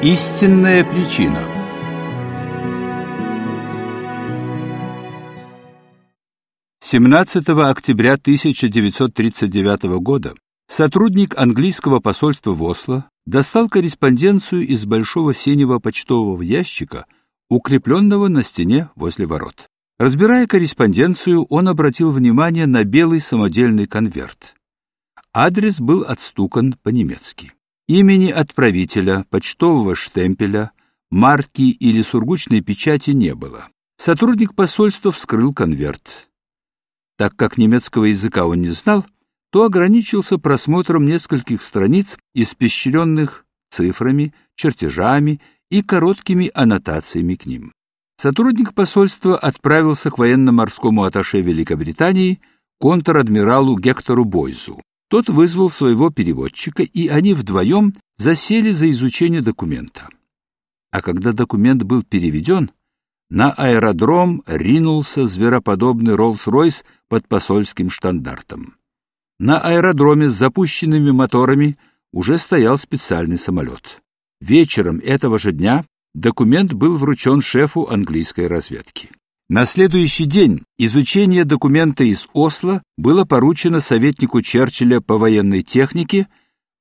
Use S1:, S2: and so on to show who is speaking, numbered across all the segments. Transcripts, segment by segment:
S1: Истинная причина Семнадцатого октября 1939 года сотрудник английского посольства в Осло достал корреспонденцию из большого синего почтового ящика, укрепленного на стене возле ворот. Разбирая корреспонденцию, он обратил внимание на белый самодельный конверт. Адрес был отстукан по-немецки. Имени отправителя, почтового штемпеля, марки или сургучной печати не было. Сотрудник посольства вскрыл конверт. Так как немецкого языка он не знал, то ограничился просмотром нескольких страниц, испещренных цифрами, чертежами и короткими аннотациями к ним. Сотрудник посольства отправился к военно-морскому атташе Великобритании контр-адмиралу Гектору Бойзу. Тот вызвал своего переводчика, и они вдвоем засели за изучение документа. А когда документ был переведен, на аэродром ринулся звероподобный Роллс-Ройс под посольским штандартом. На аэродроме с запущенными моторами уже стоял специальный самолет. Вечером этого же дня документ был вручен шефу английской разведки. На следующий день изучение документа из Осло было поручено советнику Черчилля по военной технике,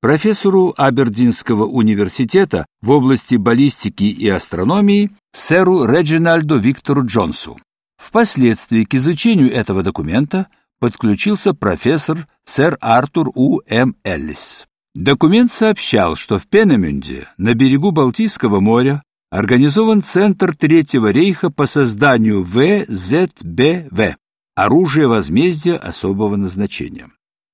S1: профессору Абердинского университета в области баллистики и астрономии сэру Реджинальду Виктору Джонсу. Впоследствии к изучению этого документа подключился профессор сэр Артур У. М. Эллис. Документ сообщал, что в Пенемюнде, на берегу Балтийского моря, организован Центр Третьего рейха по созданию ВЗБВ – оружие возмездия особого назначения.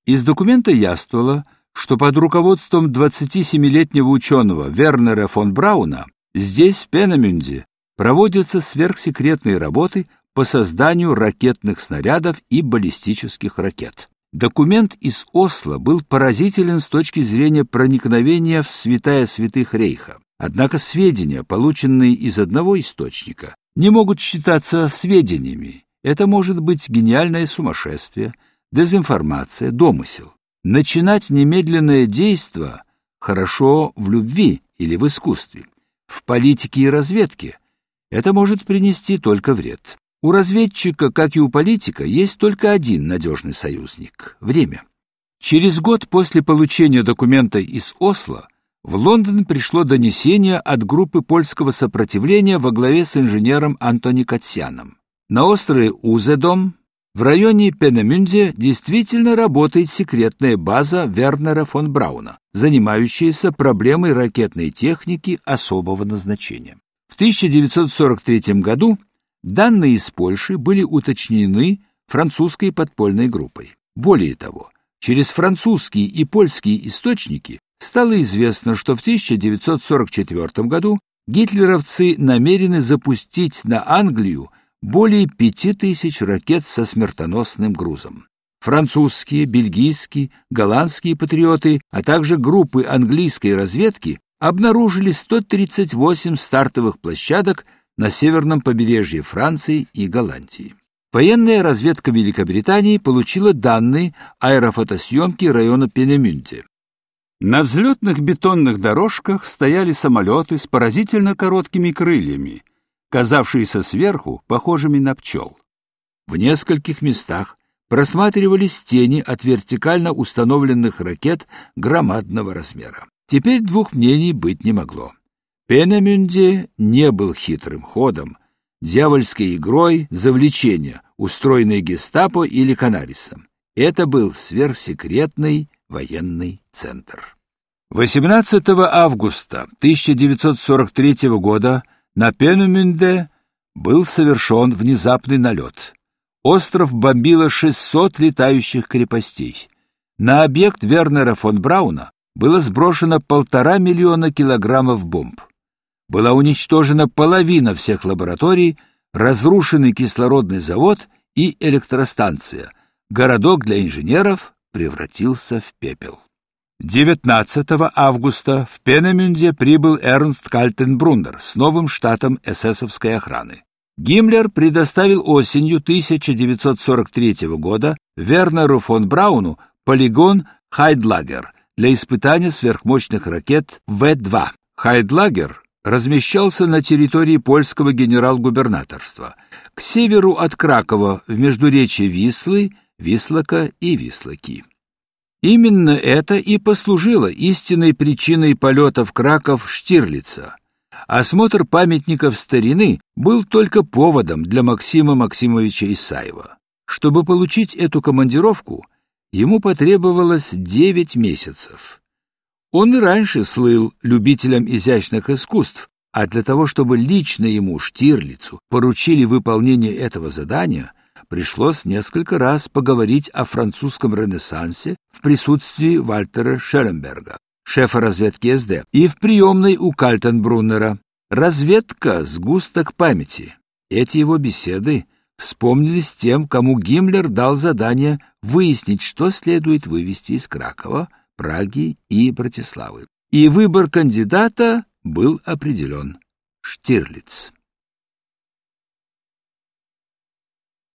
S1: Из документа яствовало, что под руководством 27-летнего ученого Вернера фон Брауна здесь, в Пенамюнде, проводятся сверхсекретные работы по созданию ракетных снарядов и баллистических ракет. Документ из Осло был поразителен с точки зрения проникновения в святая святых рейха. Однако сведения, полученные из одного источника, не могут считаться сведениями. Это может быть гениальное сумасшествие, дезинформация, домысел. Начинать немедленное действо хорошо в любви или в искусстве. В политике и разведке это может принести только вред. У разведчика, как и у политика, есть только один надежный союзник — время. Через год после получения документа из Осло в Лондон пришло донесение от группы польского сопротивления во главе с инженером Антони Катсяном. На острове Узедом в районе Пенемюнде действительно работает секретная база Вернера фон Брауна, занимающаяся проблемой ракетной техники особого назначения. В 1943 году Данные из Польши были уточнены французской подпольной группой. Более того, через французские и польские источники стало известно, что в 1944 году гитлеровцы намерены запустить на Англию более пяти тысяч ракет со смертоносным грузом. Французские, бельгийские, голландские патриоты, а также группы английской разведки обнаружили 138 стартовых площадок на северном побережье Франции и Голландии. Военная разведка Великобритании получила данные аэрофотосъемки района Пенемюнде. На взлетных бетонных дорожках стояли самолеты с поразительно короткими крыльями, казавшиеся сверху похожими на пчел. В нескольких местах просматривались тени от вертикально установленных ракет громадного размера. Теперь двух мнений быть не могло. Пенамюнде не был хитрым ходом, дьявольской игрой завлечения, устроенной гестапо или канарисом. Это был сверхсекретный военный центр. 18 августа 1943 года на Пенамюнде был совершен внезапный налет. Остров бомбило 600 летающих крепостей. На объект Вернера фон Брауна было сброшено полтора миллиона килограммов бомб была уничтожена половина всех лабораторий, разрушенный кислородный завод и электростанция. Городок для инженеров превратился в пепел. 19 августа в Пенемюнде прибыл Эрнст Кальтенбруннер с новым штатом эсэсовской охраны. Гиммлер предоставил осенью 1943 года Вернеру фон Брауну полигон Хайдлагер для испытания сверхмощных ракет В-2. Хайдлагер размещался на территории польского генерал-губернаторства, к северу от Кракова в междуречье Вислы, Вислока и Вислоки. Именно это и послужило истинной причиной полета в Краков Штирлица. Осмотр памятников старины был только поводом для Максима Максимовича Исаева. Чтобы получить эту командировку, ему потребовалось девять месяцев. Он и раньше слыл любителем изящных искусств, а для того, чтобы лично ему, Штирлицу, поручили выполнение этого задания, пришлось несколько раз поговорить о французском ренессансе в присутствии Вальтера Шелленберга, шефа разведки СД, и в приемной у Кальтенбруннера. Разведка — сгусток памяти. Эти его беседы вспомнились тем, кому Гиммлер дал задание выяснить, что следует вывести из Кракова, Праги и Братиславы. И выбор кандидата был определен — Штирлиц.